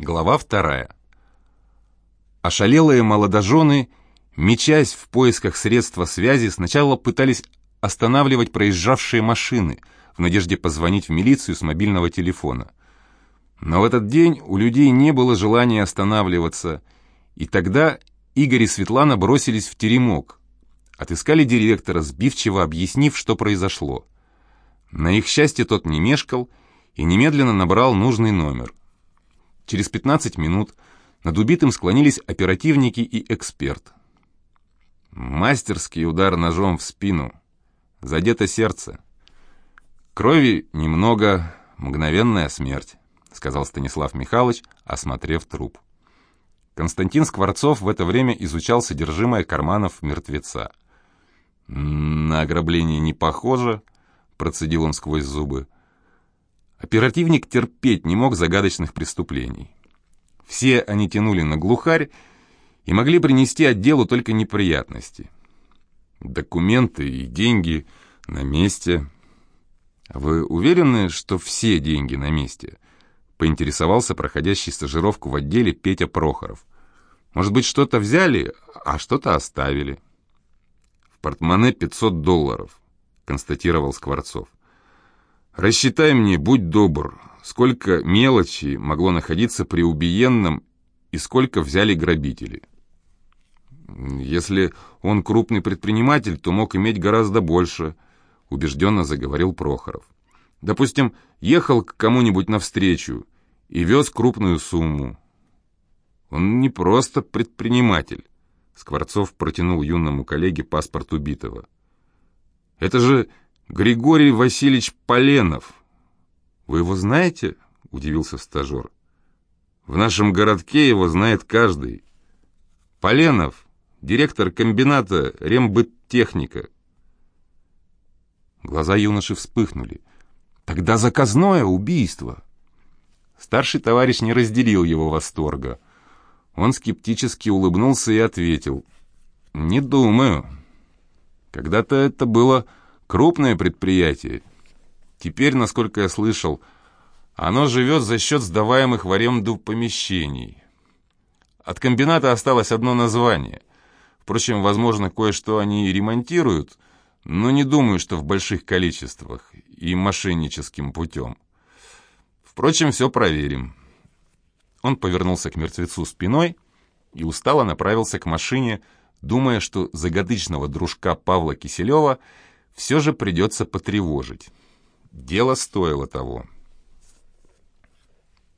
Глава вторая. Ошалелые молодожены, мечась в поисках средства связи, сначала пытались останавливать проезжавшие машины в надежде позвонить в милицию с мобильного телефона. Но в этот день у людей не было желания останавливаться, и тогда Игорь и Светлана бросились в теремок, отыскали директора, сбивчиво объяснив, что произошло. На их счастье тот не мешкал и немедленно набрал нужный номер. Через 15 минут над убитым склонились оперативники и эксперт. Мастерский удар ножом в спину. Задето сердце. Крови немного, мгновенная смерть, сказал Станислав Михайлович, осмотрев труп. Константин Скворцов в это время изучал содержимое карманов мертвеца. «На ограбление не похоже», — процедил он сквозь зубы. Оперативник терпеть не мог загадочных преступлений. Все они тянули на глухарь и могли принести отделу только неприятности. Документы и деньги на месте. Вы уверены, что все деньги на месте? Поинтересовался проходящий стажировку в отделе Петя Прохоров. Может быть, что-то взяли, а что-то оставили. В портмоне 500 долларов, констатировал Скворцов. Рассчитай мне, будь добр, сколько мелочи могло находиться при убиенном и сколько взяли грабители. Если он крупный предприниматель, то мог иметь гораздо больше, убежденно заговорил Прохоров. Допустим, ехал к кому-нибудь навстречу и вез крупную сумму. Он не просто предприниматель. Скворцов протянул юному коллеге паспорт убитого. Это же Григорий Васильевич Поленов. Вы его знаете? Удивился стажер. В нашем городке его знает каждый. Поленов, директор комбината рембыттехника. Глаза юноши вспыхнули. Тогда заказное убийство. Старший товарищ не разделил его восторга. Он скептически улыбнулся и ответил. «Не думаю. Когда-то это было крупное предприятие. Теперь, насколько я слышал, оно живет за счет сдаваемых в аренду помещений. От комбината осталось одно название. Впрочем, возможно, кое-что они и ремонтируют, но не думаю, что в больших количествах и мошенническим путем. Впрочем, все проверим. Он повернулся к мертвецу спиной и устало направился к машине, думая, что загадочного дружка Павла Киселева все же придется потревожить. Дело стоило того.